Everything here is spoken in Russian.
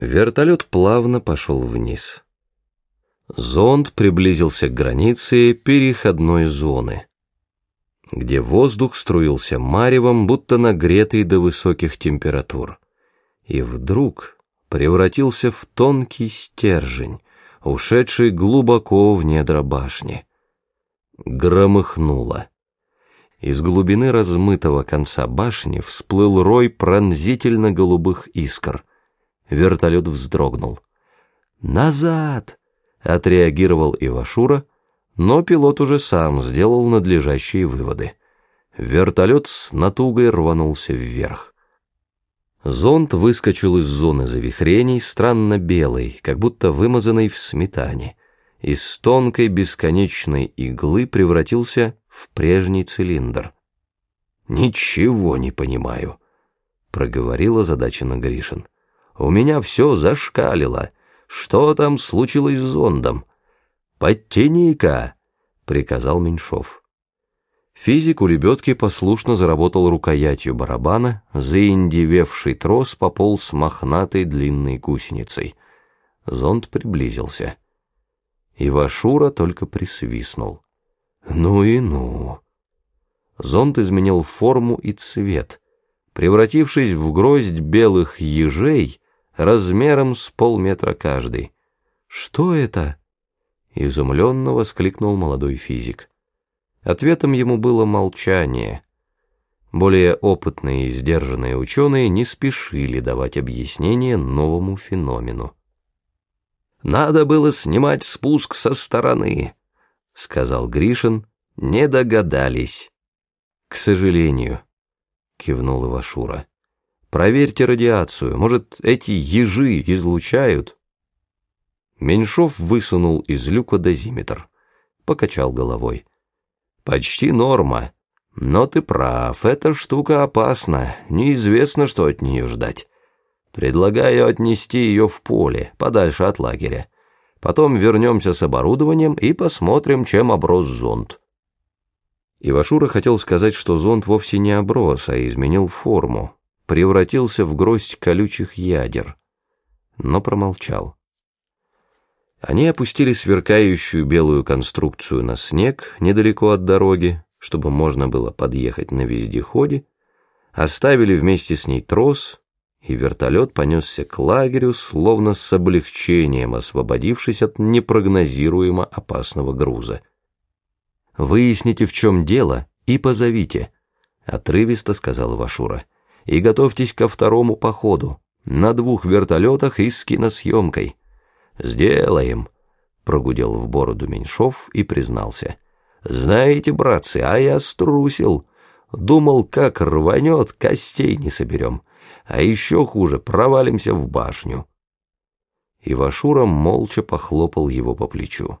Вертолет плавно пошел вниз. Зонд приблизился к границе переходной зоны, где воздух струился маревом, будто нагретый до высоких температур, и вдруг превратился в тонкий стержень, ушедший глубоко в недра башни. Громыхнуло. Из глубины размытого конца башни всплыл рой пронзительно-голубых искр — Вертолет вздрогнул. «Назад!» — отреагировал Ивашура, но пилот уже сам сделал надлежащие выводы. Вертолет с натугой рванулся вверх. Зонд выскочил из зоны завихрений, странно белый, как будто вымазанный в сметане. Из тонкой бесконечной иглы превратился в прежний цилиндр. «Ничего не понимаю», — проговорила озадаченно Гришин. У меня все зашкалило. Что там случилось с зондом? «Подтяни-ка!» — приказал Меньшов. Физик у лебедки послушно заработал рукоятью барабана, заиндевевший трос пополз мохнатой длинной гусеницей. Зонд приблизился. Ивашура только присвистнул. «Ну и ну!» Зонд изменил форму и цвет. Превратившись в гроздь белых ежей, размером с полметра каждый. «Что это?» — изумленно воскликнул молодой физик. Ответом ему было молчание. Более опытные и сдержанные ученые не спешили давать объяснение новому феномену. «Надо было снимать спуск со стороны», — сказал Гришин. «Не догадались». «К сожалению», — кивнул Ивашура. Проверьте радиацию, может, эти ежи излучают?» Меньшов высунул из люка дозиметр, покачал головой. «Почти норма, но ты прав, эта штука опасна, неизвестно, что от нее ждать. Предлагаю отнести ее в поле, подальше от лагеря. Потом вернемся с оборудованием и посмотрим, чем оброс зонд». Ивашура хотел сказать, что зонд вовсе не оброс, а изменил форму, превратился в гроздь колючих ядер, но промолчал. Они опустили сверкающую белую конструкцию на снег недалеко от дороги, чтобы можно было подъехать на вездеходе, оставили вместе с ней трос, и вертолет понесся к лагерю, словно с облегчением освободившись от непрогнозируемо опасного груза. «Выясните, в чем дело, и позовите», — отрывисто сказал Вашура и готовьтесь ко второму походу на двух вертолетах и с киносъемкой. Сделаем, прогудел в бороду Меньшов и признался. Знаете, братцы, а я струсил. Думал, как рванет, костей не соберем. А еще хуже, провалимся в башню. Ивашура молча похлопал его по плечу.